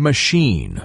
Machine.